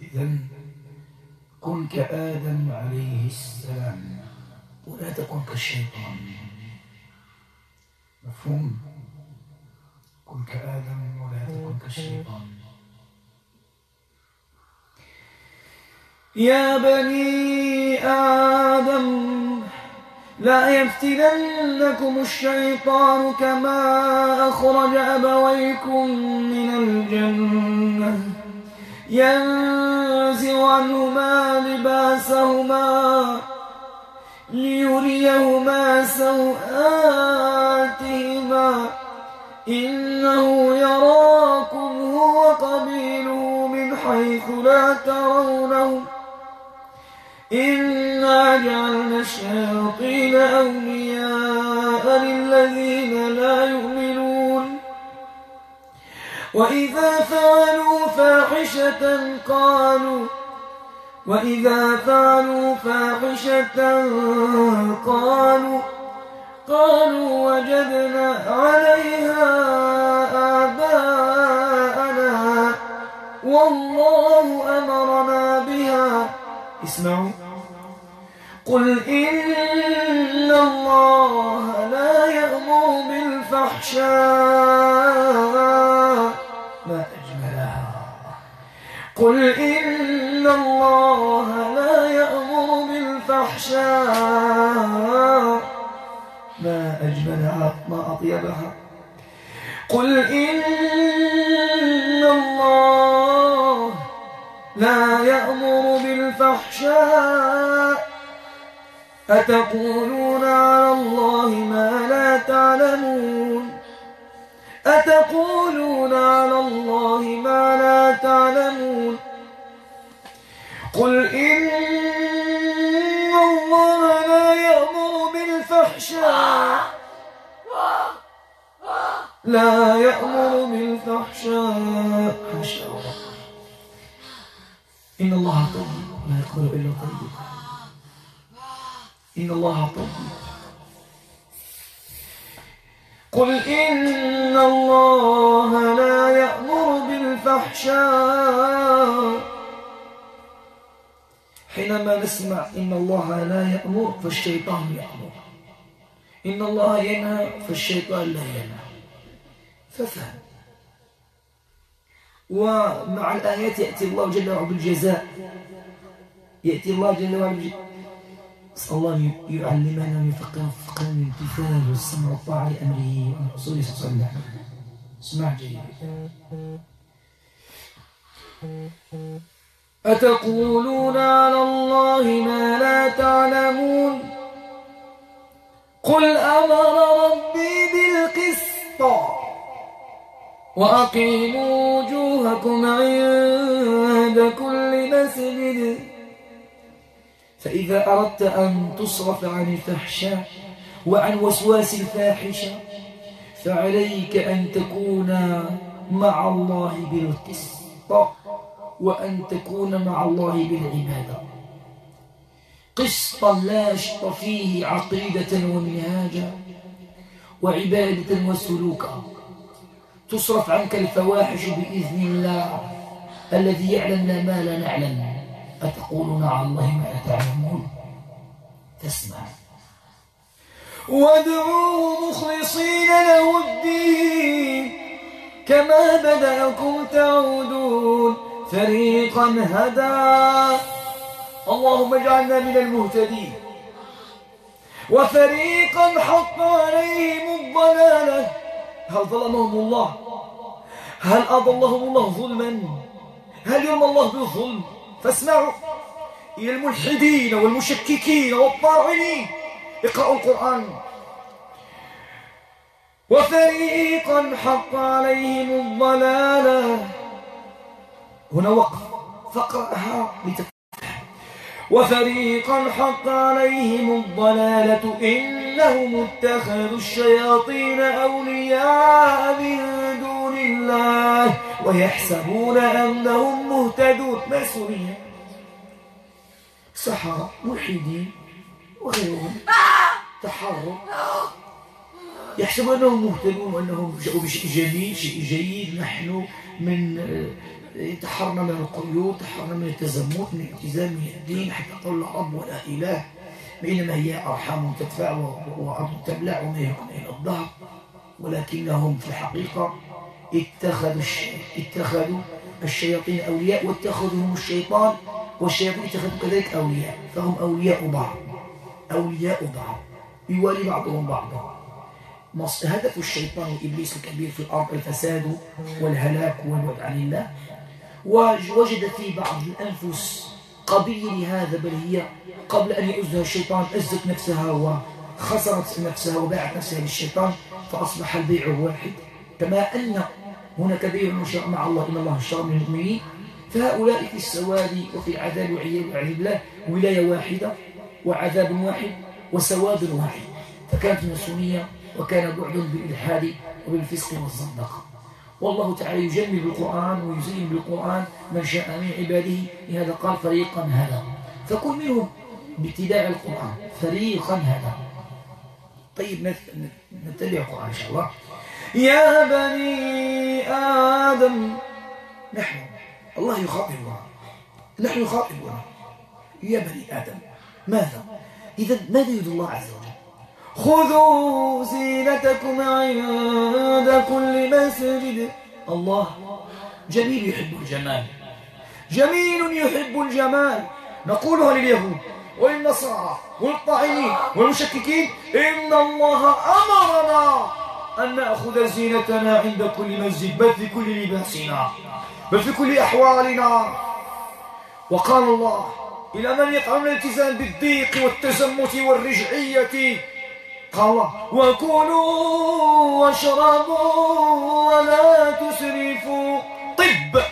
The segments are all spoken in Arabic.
إذا كن كآدم عليه السلام ولا تكن كالشيطان. مفهوم؟ كن كآدم ولا تكن كالشيطان. يا بني آدم لا يفتننكم الشيطان كما أخرج أبويكم من الجنة. ينزع عنهما لباسهما ليريهما سوآتهما. إنه يراكم هو قبيله من حيث لا ترونهم. إنا جعلنا الشياطين أولياء للذين لا يؤمنون. وإذا فعلوا فاحشة قالوا وإذا فعلوا فاحشة قالوا قالوا وجدنا عليها آباءنا والله أمرنا بها. اسمعوا. قل إن الله لا يأمر بالفحشاء. قل إن الله لا يأمر بالفحشاء. ما أجملها ما أطيبها. قل إن الله لا يأمر بالفحشاء. أتقولون على الله ما لا تعلمون؟ أتقولون على الله ما لا تعلمون قل إن الله لا يأمر بالفحشاء. لا يأمر بالفحشاء. إن الله طيب. لا يقبل إلا طيب. إن الله طيب. قل إن الله لا يأمر بالفحشاء. حينما نسمع إن الله لا يأمر فالشيطان يأمر. إن الله ينهى فالشيطان لا ينهى ففهم ومع الآيات يأتي الله جل وعلا بالجزاء. يأتي الله جل وعلا بالجزاء نسأل الله أن يعلمنا ويفقهنا فقه الامتثال والسمع والطاعة لأمره وأن صلى الله. عليه وسلم اسمع جيد. أتقولون على الله ما لا تعلمون؟ قل أمر ربي بالقسط وأقيموا وجوهكم عند كل مسجد. فإذا أردت أن تصرف عن الفحشاء وعن وسواس الفاحشة فعليك أن تكون مع الله بالقسط وأن تكون مع الله بالعبادة. قسطا لا شط فيه عقيدة ومنهاجا وعبادة وسلوكا تصرف عنك الفواحش بإذن الله الذي يعلم ما لا نعلم. أتقولون على الله ما لا تعلمون. تسمع. وادعوه مخلصين له الدين. كما بدأكم تعودون. فريقا هدى. اللهم اجعلنا من المهتدين. وفريقا حق عليهم الضلالة. هل ظلمهم الله؟ هل أضلهم الله ظلما؟ هل يرمى الله بالظلم؟ فاسمعوا. إلى الملحدين والمشككين والطاعنين اقرأوا القرآن. وفريقا حق عليهم الضلالة. هنا وقف. فاقرأها لتفتح وفريقا حق عليهم الضلالة إنهم اتخذوا الشياطين أولياء من دون الله ويحسبون أنهم مهتدون. ما سوريا؟ سحرة ملحدين وغيرهم. تحروا يحسبون أنهم مهتدون وأنهم جاءوا بشيء جميل شيء جيد نحن من تحرنا من القيود تحرنا من التزمت من الالتزام من الدين حتى قول لا رب ولا إله. بينما هي أرحام تدفع وأرض تبلع وما يكون إلى الظهر ولكنهم في الحقيقة اتخذوا اتخذوا الشياطين أولياء واتخذهم الشيطان والشياطين اتخذوا كذلك أولياء. فهم أولياء بعض أولياء بعض. يوالي بعضهم بعضا. هدف الشيطان وإبليس الكبير في الأرض الفساد والهلاك والبعد عن الله ووجد في بعض الأنفس قبيل لهذا بل هي قبل أن يؤذها الشيطان أزت نفسها وخسرت نفسها وباعت نفسها للشيطان فأصبح البيع واحد كما أن هناك بيع مع الله إن الله اشترى من المؤمنين. فهؤلاء في السواد وفي العذاب والعياذ بالله ولاية واحدة وعذاب واحد وسواد واحد. فكانت الماسونية وكان بعد بالإلحاد وبالفسق والزندقة والله تعالى يجمل بالقرآن ويزين بالقرآن من شاء من عباده لهذا قال فريقا هذا. فكن منهم باتباع القرآن فريقا هذا. طيب نتبع القرآن إن شاء الله. يا بني آدم نحن الله يخاطبنا نحن يخاطبنا يا بني آدم ماذا؟ إذا ماذا يريد الله عز وجل؟ خذوا زينتكم عند الله. جميل يحب الجمال. جميل يحب الجمال. نقولها لليهود والنصارى والطاعنين والمشككين إن الله أمرنا أن نأخذ زينتنا عند كل مسجد بل في كل لباسنا بل في كل أحوالنا. وقال الله إلى من يطعم الالتزام بالضيق والتزمت والرجعية وكلوا واشربوا ولا تسرفوا. طب.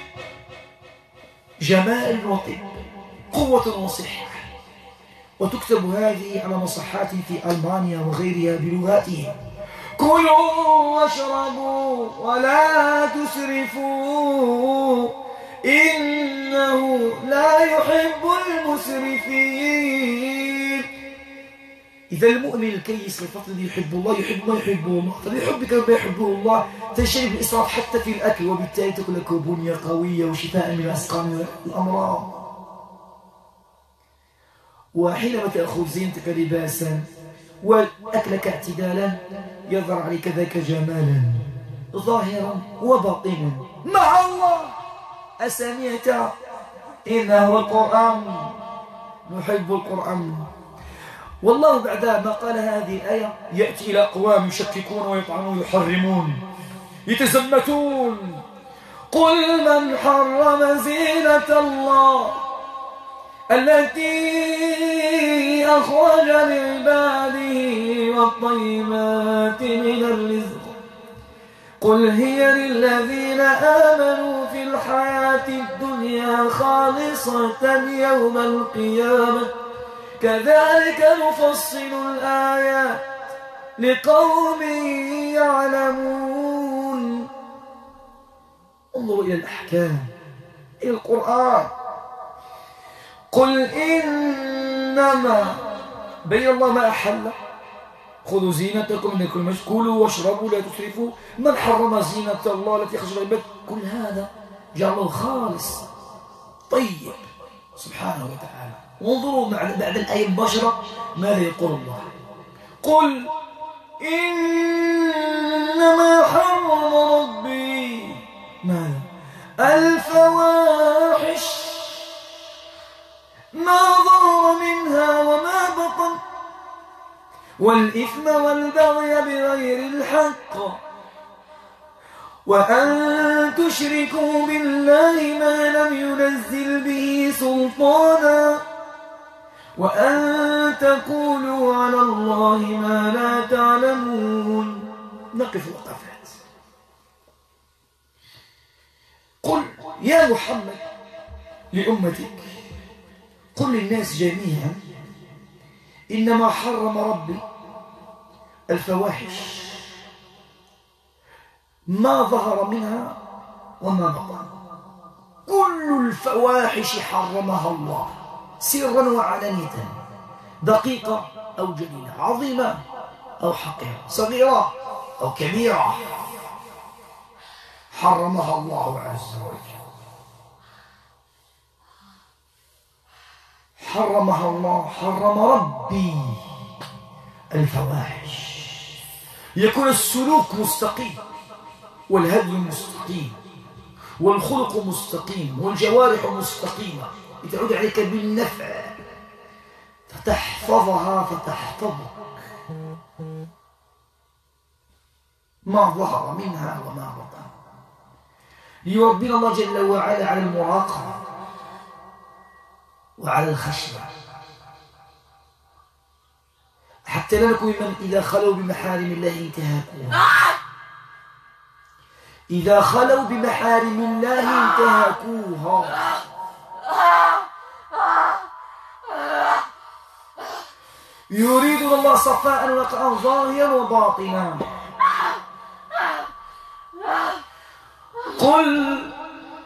جمال وطب. قوة وصحة وتكتب هذه على مصحات في ألمانيا وغيرها بلغاتهم. كلوا واشربوا ولا تسرفوا. إنه لا يحب المسرفين. إذا المؤمن الكيس الفطن يحب الله يحب ما يحبه الله فبحبك ما يحبه الله. تجتنب الإسراف حتى في الأكل وبالتالي تكون لك بنية قوية وشفاء من الأسقام والأمراض. وحينما تأخذ زينتك لباسا وأكلك اعتدالا يظهر عليك ذاك جمالا ظاهرا وباطنا. مع الله! أسمعت؟ إنه القرآن. نحب القرآن. والله بعد ما قال هذه الآية يأتي إلى أقوام يشككون ويطعنون ويحرمون. يتزمتون. قل من حرم زينة الله التي أخرج لعباده والطيبات من الرزق. قل هي للذين آمنوا في الحياة الدنيا خالصة يوم القيامة. كذلك نفصل الآيات لقوم يعلمون. انظروا إلى الأحكام إلى القرآن. قل إنما بين الله ما أحل. خذوا زينتكم من كل مجد كلوا واشربوا لا تسرفوا. من حرم زينة الله التي خرج العباد كل هذا جعل الله خالص. طيب سبحانه وتعالى. وانظروا بعد الآية مباشرة ماذا يقول الله؟ قل إنما حرم ربي. ماذا؟ الفواحش. ما ظهر منها وما بطن. والإثم والبغي بغير الحق. وأن تشركوا بالله ما لم ينزل به سلطانا. وأن تقولوا على الله ما لا تعلمون. نقف وقفات. قل يا محمد لأمتك قل للناس جميعا إنما حرم ربي الفواحش. ما ظهر منها وما بطن. كل الفواحش حرمها الله. سرا وعلانية دقيقة أو جليلة عظيمة أو حقيرة صغيرة أو كبيرة. حرمها الله عز وجل. حرمها الله حرم ربي الفواحش. يكون السلوك مستقيم والهدي مستقيم والخلق مستقيم والجوارح مستقيمة. تعود عليك بالنفع. فتحفظها فتحفظك. ما ظهر منها وما بطن. ليربينا الله جل وعلا على المراقبة وعلى الخشية حتى لا نكون من إذا خلوا بمحارم الله انتهكوها إذا خلوا بمحارم الله انتهكوها يريدون الله صفاء ونقاء ظاهرا وباطنا. قل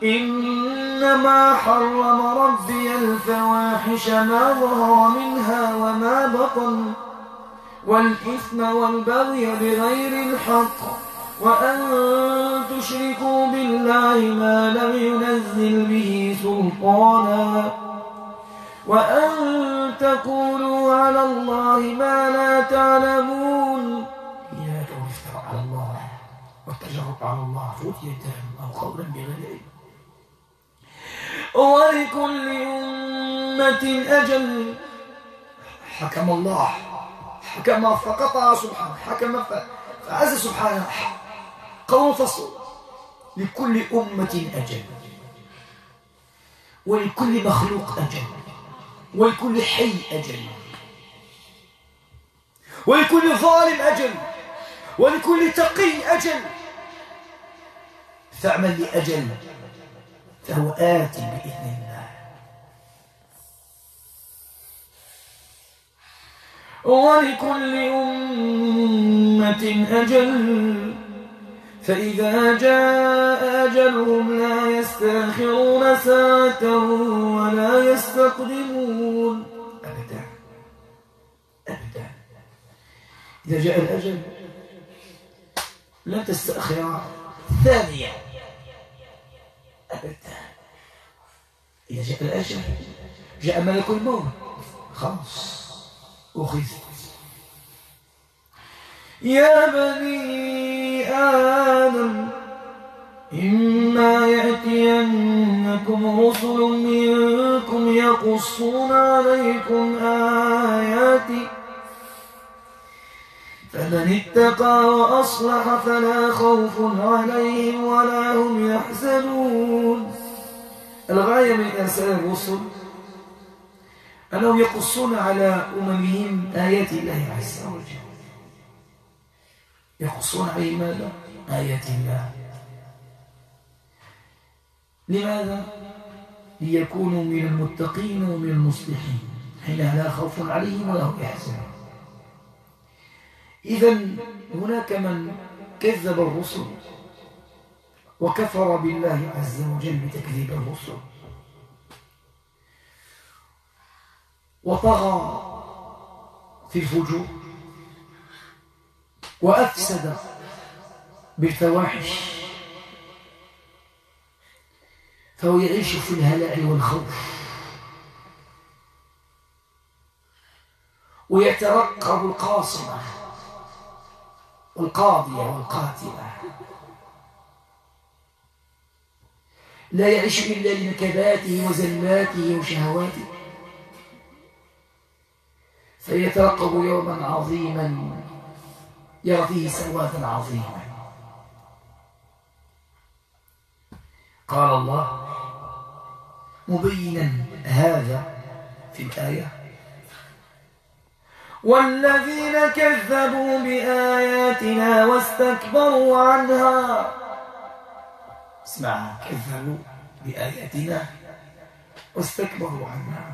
إنما حرم ربي الفواحش ما ظهر منها وما بطن والإثم والبغي بغير الحق وأن تشركوا بالله ما لم ينزل به سلطانا. وأن تقولوا على الله ما لا تعلمون. إياك وافترى على الله والتجرب على الله فتية أو قولا بغير ولكل أمة أجل. حكم الله حكم فقطع سبحانه حكم فعز سبحانه. قول فصل. لكل أمة أجل. ولكل مخلوق أجل. ولكل حي أجل. ولكل ظالم أجل. ولكل تقي أجل. فاعمل لأجل فهو آت بإذن الله. ولكل أمة أجل. فإذا جاء أجلهم لا يستأخرون ساعة ولا يستقدمون. أبدا. أبدا. إذا جاء الأجل لن تستأخر. ثانية. أبدا. إذا جاء الأجل جاء ملك الموت. خلاص. أخذت. يا بني آدم إما يأتينكم رسل منكم يقصون عليكم آياتي. فمن اتقى وأصلح فلا خوف عليهم ولا هم يحزنون. الغاية من إرسال الرسل. أنهم يقصون على أممهم آيات الله عز وجل. يقصون عليه ماذا؟ آيات الله لماذا؟ ليكونوا من المتقين ومن المصلحين حين لا خوف عليهم ولا هم يحزنون إذا هناك من كذب الرسل وكفر بالله عز وجل بتكذيب الرسل وطغى في الفجور وأفسد بالفواحش. فهو يعيش في الهلع والخوف. ويترقب القاصمة والقاضية والقاتلة. لا يعيش إلا لنكباته وزلاته وشهواته. فيترقب يوما عظيما. يرى فيه سوادا عظيما قال الله مبينا هذا في الآية. والذين كذبوا بآياتنا واستكبروا عنها. اسمع كذبوا بآياتنا واستكبروا عنها.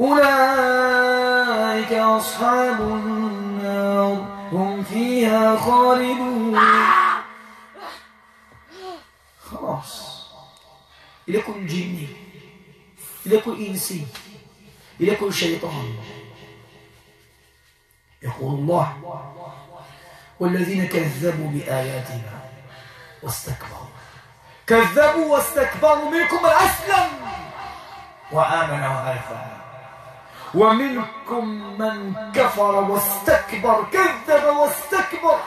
أولئك أصحاب النار. هم فيها خالدون. خلاص. كن جني كن إنسي كن شيطان يقول الله والذين كذبوا بآياتنا واستكبروا. كذبوا واستكبروا منكم الأسلم. وآمن وآفى ومنكم من كفر واستكبر كذب واستكبر.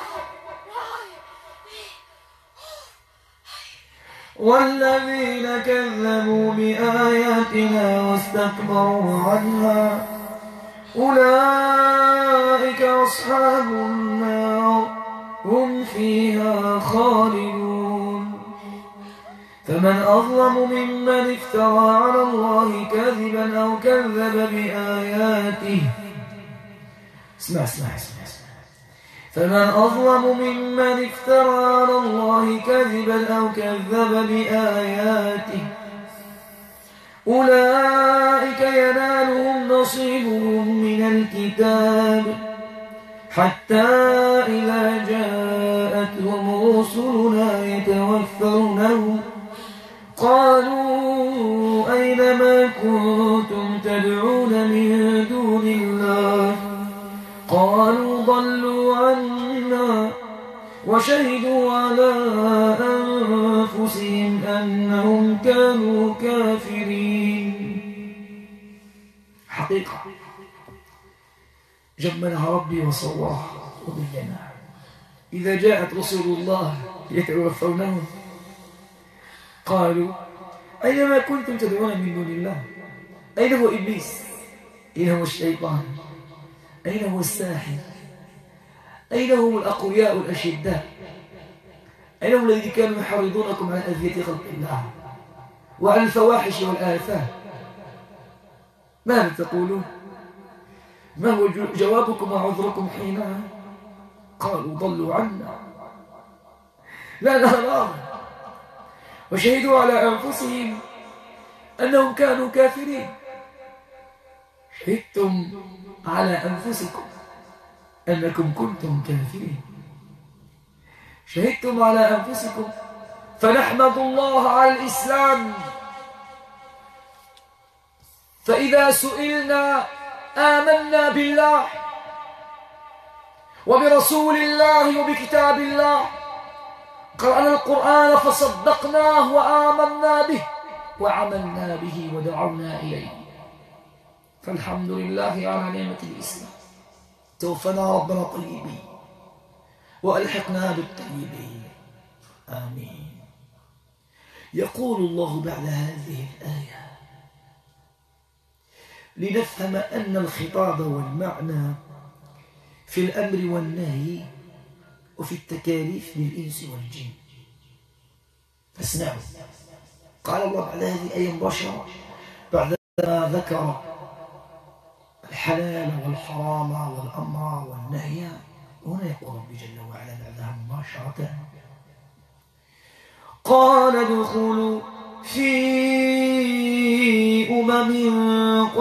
والذين كذبوا بآياتنا واستكبروا عنها أولئك أصحاب النار هم فيها خالدون. فمن أظلم ممن افترى على الله كذبا أو كذب بآياته. اسمع اسمع اسمع فمن أظلم ممن افترى على الله كذبا أو كذب بآياته. أولئك ينالهم نصيبهم من الكتاب حتى إذا جاءتهم رسلنا يتوفونهم. قالوا أين ما كنتم تدعون من دون الله؟ قالوا ضلوا عنا وشهدوا على أنفسهم أنهم كانوا كافرين. حقيقة جملها ربي وصواها وبينا إذا جاءت رسول الله يتوفونهم قالوا أينما كنتم تدعون من دون الله؟ أين هو إبليس؟ أين هو الشيطان؟ أين هو الساحر؟ أين هم الأقوياء الأشداء؟ أين هم الذين كانوا يحرضونكم على أذية خلق الله وعلى الفواحش والآثام؟ ماذا تقولون؟ ما هو جوابكم وعذركم حينها؟ قالوا ضلوا عنا. لا نراهم وشهدوا على أنفسهم أنهم كانوا كافرين. شهدتم على أنفسكم أنكم كنتم كافرين. شهدتم على أنفسكم فنحمد الله على الإسلام. فإذا سئلنا آمنا بالله وبرسول الله وبكتاب الله قرأنا القرآن فصدقناه وآمنا به وعملنا به ودعونا إليه. فالحمد لله على نعمة الإسلام. توفنا ربنا طيبين وألحقنا بالطيبين. آمين. يقول الله بعد هذه الآية لنفهم أن الخطاب والمعنى في الأمر والنهي وفي التكاليف للإنس والجن. فاسمعوا. قال الله بعد هذه الآية مباشرة بعد ذكر الحلال والحرام والأمر والنهي هنا يقول ربي جل وعلا بعدها مباشرة قال ادخلوا في أمم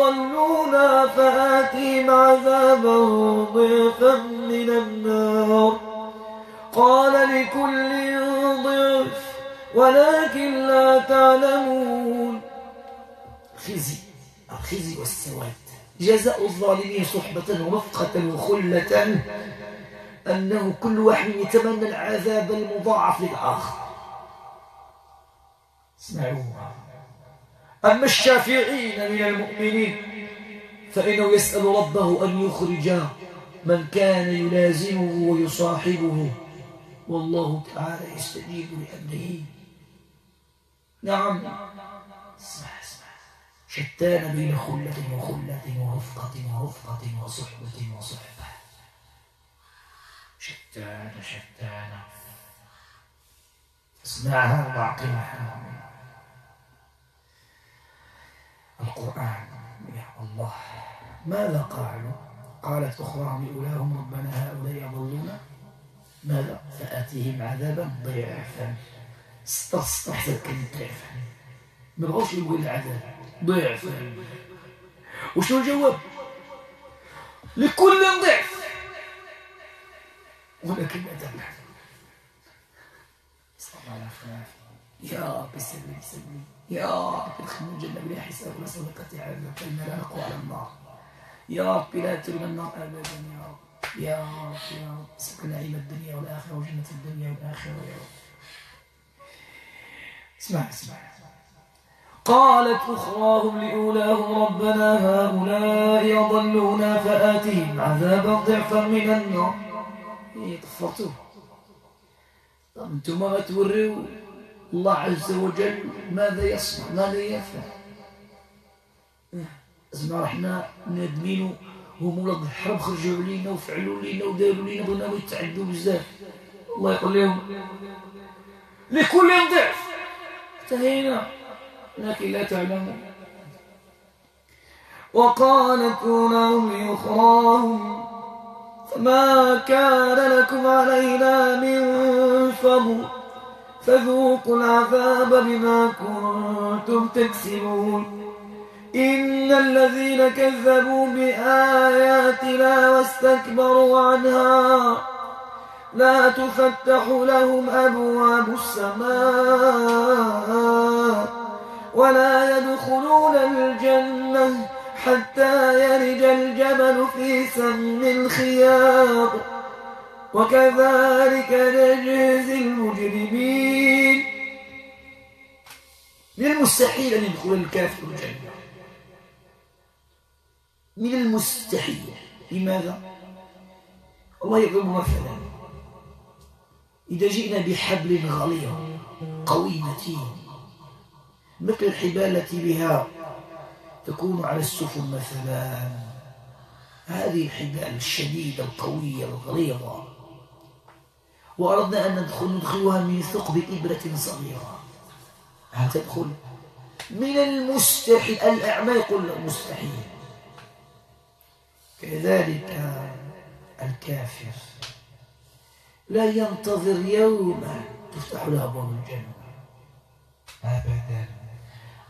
أضلونا فآتهم عذابا ضعفا من النار. قال لكل ضعف ولكن لا تعلمون. خزي الخزي والسواد. جزاء الظالمين صحبة ورفقة وخلة أنه كل واحد يتمنى العذاب المضاعف للآخر. اسمعوها أما الشافعين من المؤمنين فإنه يسأل ربه أن يخرج من كان يلازمه ويصاحبه. والله تعالى يستجيب لأمره. نعم. اسمع اسمع. شتان بين خلة وخلة ورفقة ورفقة وصحبة وصحبة. شتان شتان. اسمعها واعقلها القرآن. يا الله. ماذا قالوا؟ قالت أخراهم لأولاهم ربنا هؤلاء يضلون. ماذا؟ فآتيهم عذابا ضعفا. استحسن كلمة ضعفا ما بغوش يقول العذاب. ضعفا. وشو الجواب؟ لكل ضعف. ولكن تبحث صلى الله عليه يا رب سلم سلم. يا رب ادخلنا الجنة بلا حساب ولا صدقة عذاب فإنا لا نقوى على النار يا رب لا ترمى النار أبدا يا رب. يا رب يا رب. سكن نعيم الدنيا والآخرة وجنة الدنيا والآخرة يا رب. اسمع اسمع. قالت أخراهم لأولاهم ربنا هؤلاء أضلونا فآتهم عذابا ضعفا من النار. إيه طفرتوه طب أنتم ما توروا الله عز وجل ماذا يصنع ماذا يفعل. اسمع إحنا نادمين هم ولاد الحرب خرجوا علينا وفعلوا لينا وداروا لينا بغينا يتعدوا بزاف. الله يقول لهم لكل ضعف. انتهينا لكن لا تعلمون. وقالت أولاهم لأخراهم فما كان لكم علينا من فضل. فذوقوا العذاب بما كنتم تكسبون. إن الذين كذبوا بآياتنا واستكبروا عنها لا تفتح لهم أبواب السماء ولا يدخلون الجنة حتى يلج الجبل في سم الخياط. وكذلك نجزي المجرمين. من المستحيل أن يدخل الكافر الجنة. من المستحيل. لماذا؟ الله يضرب مثلا. إذا جئنا بحبل غليظ قوي متين مثل الحبال التي بها تكون على السفن مثلا. هذه الحبال الشديدة القوية الغليظة. وأردنا أن ندخل ندخلها من ثقب إبرة صغيرة. هل تدخل. من المستحيل الأعمى يقول مستحيل. كذلك الكافر لا ينتظر يوما تفتح له أبواب الجنة. أبدا.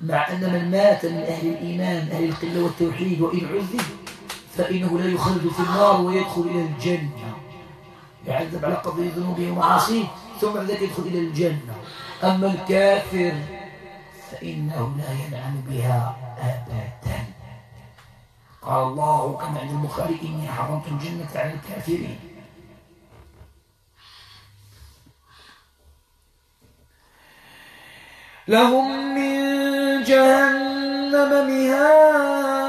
مع أن من مات من أهل الإيمان أهل القلة والتوحيد وإن عذب فإنه لا يخلد في النار ويدخل إلى الجنة. يعذب على قدر ذنوبه ومعاصيه ثم بعد ذلك يدخل إلى الجنة. أما الكافر فإنه لا ينعم بها أبدا. قال الله كما عند البخاري إني حرمت الجنة على الكافرين. لهم من جهنم مهاد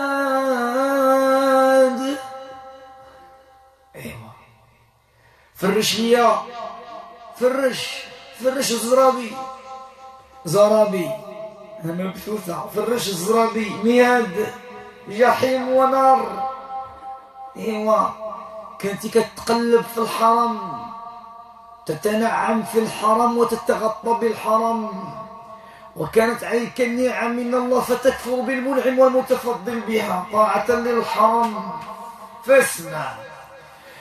فرش ليا فرش. فرش الزرابي زرابي. مبثوثة. فرش الزرابي مهاد جحيم ونار. إيوا. كنتي كتقلب في الحرم. تتنعم في الحرم وتتغطى بالحرم. وكانت عليك النعم من الله فتكفر بالمنعم والمتفضل بها. طاعة للحرم. فاسمع.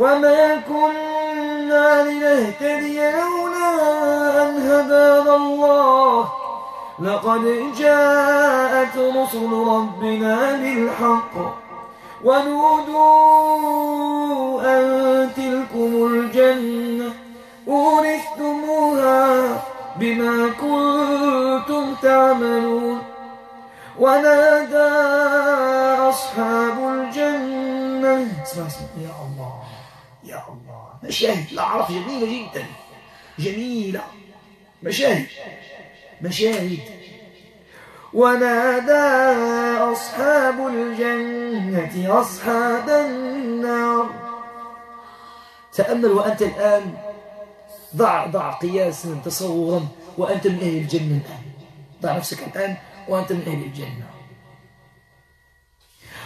وما كنا لنهتدي لولا أن هدانا الله. لقد جاءت رسل ربنا بالحق ونودوا أن تلكم الجنة. أورثتموها بما كنتم تعملون. ونادى أصحاب الجنة. اسمع اسمع. يا مشاهد الأعراف جميلة جدا جميلة. مشاهد مشاهد. ونادى أصحاب الجنة أصحاب النار. تأمل وأنت الآن ضع ضع قياسا تصورا وأنت من أهل الجنة الآن. ضع نفسك الآن وأنت من أهل الجنة.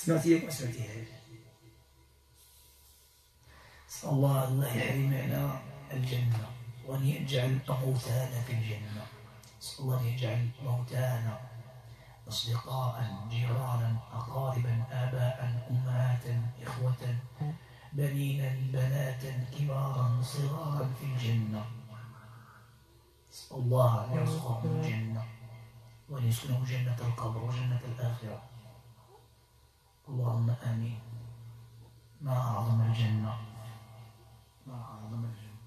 سمعتي ما سمعتيها. نسأل الله الله يحرمنا الجنة وأن يجعل موتانا في الجنة. نسأل الله أن يجعل موتانا أصدقاء جيرانا أقاربا آباء أمهاتا إخوة بنينا بناتا كبارا صغارا في الجنة. نسأل الله أن يرزقهم الجنة وأن يسكنهم جنة القبر وجنة الآخرة. اللهم آمين. ما أعظم الجنة؟ ما أعظم الجنة.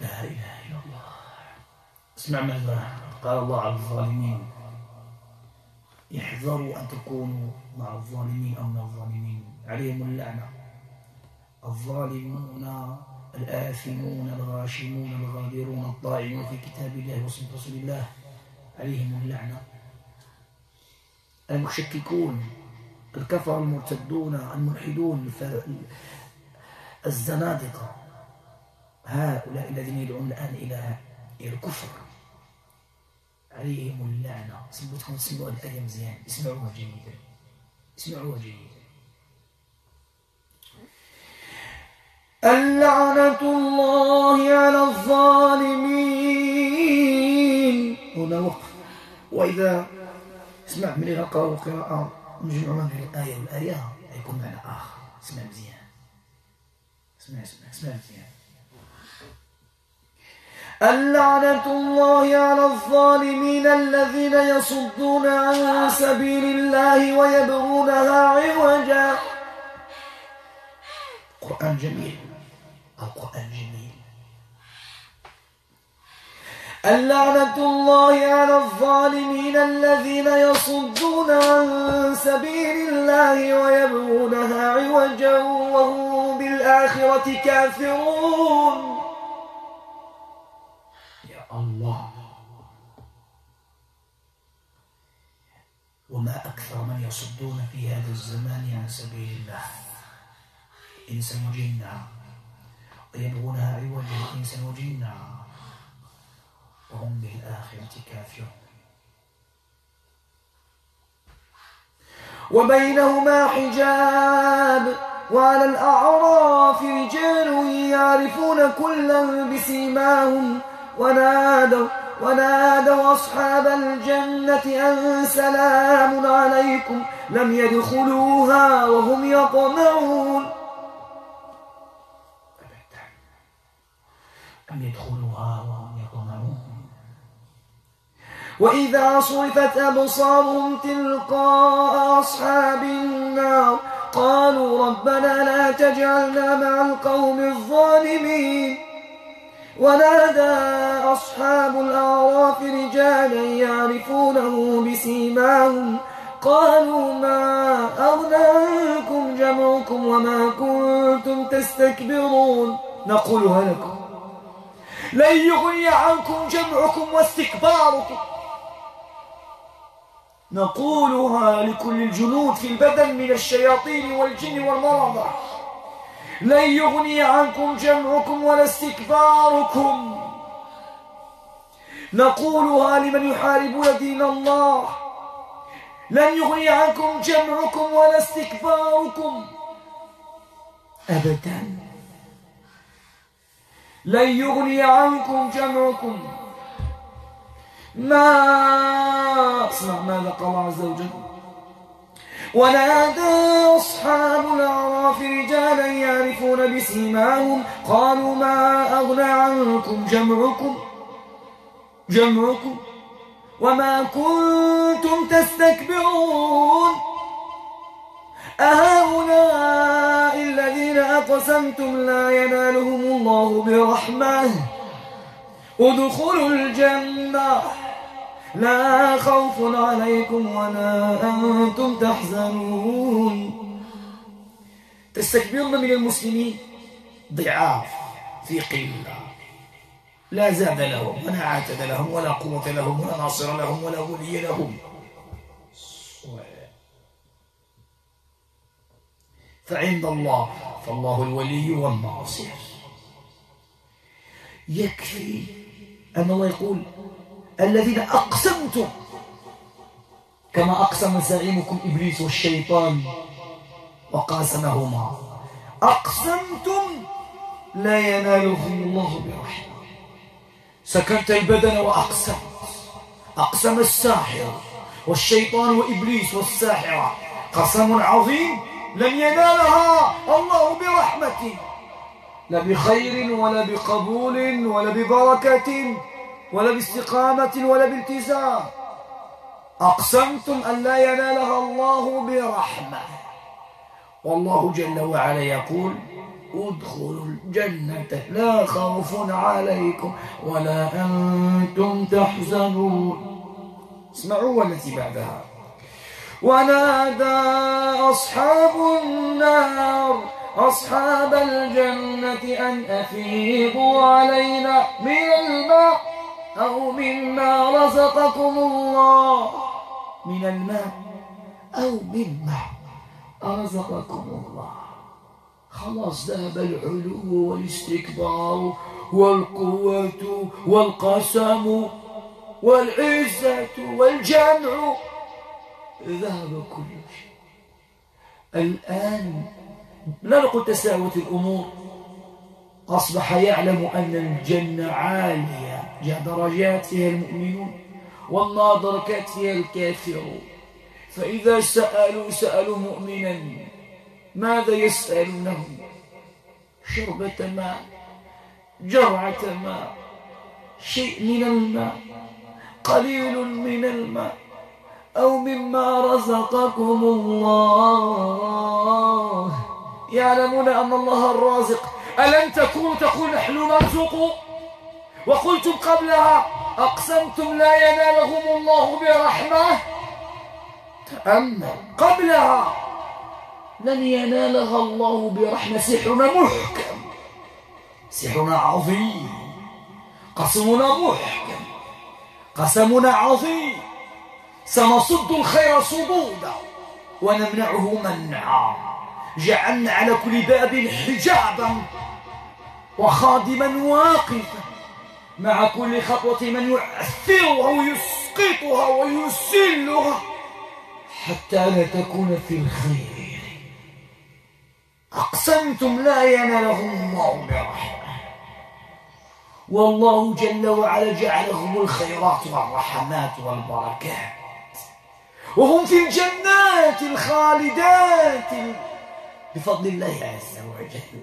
لا إله إلا الله. اسمع ماذا قال الله على الظالمين احذروا أن تكونوا مع الظالمين أو من الظالمين. عليهم اللعنة. الظالمون الآثمون الغاشمون الغادرون الطاعنون في كتاب الله وسنة رسول الله. عليهم اللعنة. المشككون الكفر المرتدون الملحدون الزنادقة. هؤلاء الذين يدعون الآن إلى الكفر. عليهم اللعنة. سموتكم تسمعوا الآية مزيان اسمعوها جيدا. اسمعوها جيدا. اللعنة الله على الظالمين. هنا وقف. وإذا اسمع من إذا قرأوا قراءة نجمع ما بين الآية والآية يكون معنى آخر. اسمع مزيان. اسمع اسمع اسمع مزيان. اللعنة الله على الظالمين الذين يصدون عن سبيل الله ويبغونها عوجا. قرآن جميل. القرآن جميل. اللعنة الله على الظالمين الذين يصدون عن سبيل الله ويبغونها عوجا وهم بالآخرة كافرون. يا الله. وما أكثر من يصدون في هذا الزمان عن سبيل الله. إنسان وجنة ويبغونها عوجا. إنسان وجنة وهم بالآخرة كافرون. وبينهما حجاب. وعلى الأعراف رجال يعرفون كلا بسيماهم. ونادوا ونادوا أصحاب الجنة أن سلام عليكم. لم يدخلوها وهم يطمعون. أم يدخلوها وهم يطمعون وإذا صرفت أبصارهم تلقاء أصحاب النار قالوا ربنا لا تجعلنا مع القوم الظالمين ونادى أصحاب الأعراف رجالا يعرفونه بسيماهم قالوا ما أغنى عنكم جمعكم وما كنتم تستكبرون نقولها لكم لن يغني عنكم جمعكم واستكباركم نقولها لكل الجنود في البدن من الشياطين والجن والمرضى لن يغني عنكم جمعكم ولا استكباركم. نقولها لمن يحاربون دين الله. لن يغني عنكم جمعكم ولا استكباركم. أبدا. لن يغني عنكم جمعكم. ما اسمع ماذا قال الله عز وجل. ونادى أصحاب الأعراف رجالا يعرفون بسيماهم قالوا ما أغنى عنكم جمعكم؟ جمعكم؟ وما كنتم تستكبرون؟ أهؤلاء الذين أقسمتم لا ينالهم الله برحمة. ادخلوا الجنة. لا خوف عليكم ولا أنتم تحزنون. تستكبرون من المسلمين؟ ضعاف في قلة. لا زاد لهم ولا عاتد لهم ولا قوة لهم ولا ناصر لهم ولا ولي لهم. فعند الله فالله الولي والناصر. يكفي أن الله يقول الذين أقسمتم. كما أقسم زعيمكم إبليس والشيطان وقاسمهما. أقسمتم لا ينالهم الله برحمة. سكنت البدن وأقسمت. أقسم الساحر والشيطان وإبليس والساحرة. قسم عظيم لن ينالها الله برحمته لا بخير ولا بقبول ولا ببركة. ولا باستقامة ولا بالتزام. أقسمتم أن لا ينالها الله برحمة. والله جل وعلا يقول ادخلوا الجنة لا خوف عليكم ولا أنتم تحزنون. اسمعوا والتي بعدها. ونادى أصحاب النار أصحاب الجنة أن أفيضوا علينا من الماء. أو مما رزقكم الله من الماء أو مما رزقكم الله. خلاص ذهب العلو والاستكبار والقوة والقسم والعزة والجمع. ذهب كل شيء. الآن لا نقول تساوت الأمور. أصبح يعلم أن الجنة عالية. جاء درجات فيها المؤمنون والنار دركات فيها الكافرون. فإذا سألوا سألوا مؤمنا ماذا يسألونه شربة ماء جرعة ماء شيء من الماء قليل من الماء أو مما رزقكم الله. يعلمون أن الله الرازق. ألم تكونوا تقول نحن نرزق وقلتم قبلها أقسمتم لا ينالهم الله برحمة. تأمل. قبلها لن ينالها الله برحمة. سحرنا محكم. سحرنا عظيم. قسمنا محكم. قسمنا عظيم. سنصد الخير صدودا ونمنعه منعا. جعلنا على كل باب حجابا وخادما واقفا. مع كل خطوة من يؤثرها ويسقطها ويسلها حتى لا تكون في الخير. أقسمتم لا ينالهم الله برحمة. والله جل وعلا جعلهم الخيرات والرحمات والبركات. وهم في الجنات الخالدات. بفضل الله عز وجل.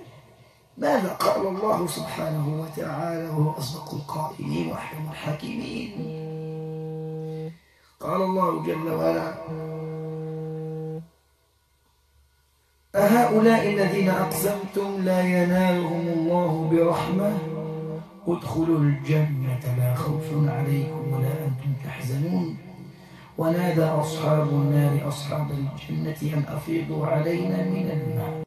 ماذا قال الله سبحانه وتعالى وهو أصدق القائلين وأحكم الحاكمين؟ قال الله جل وعلا أهؤلاء الذين أقسمتم لا ينالهم الله برحمة؟ ادخلوا الجنة لا خوف عليكم ولا أنتم تحزنون. ونادى أصحاب النار أصحاب الجنة أن أفيضوا علينا من الماء